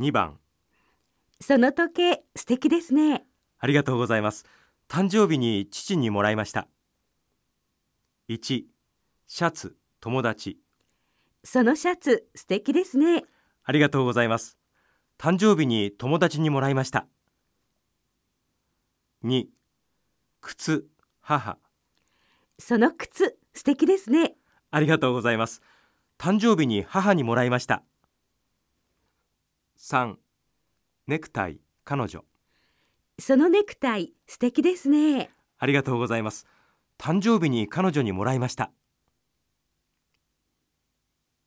2番。その時計素敵ですね。ありがとうございます。誕生日に父にもらいました。1シャツ友達。そのシャツ素敵ですね。ありがとうございます。誕生日に友達にもらいました。2靴母。その靴素敵ですね。ありがとうございます。誕生日に母にもらいました3ネクタイ彼女。そのネクタイ素敵ですね。ありがとうございます。誕生日に彼女にもらいました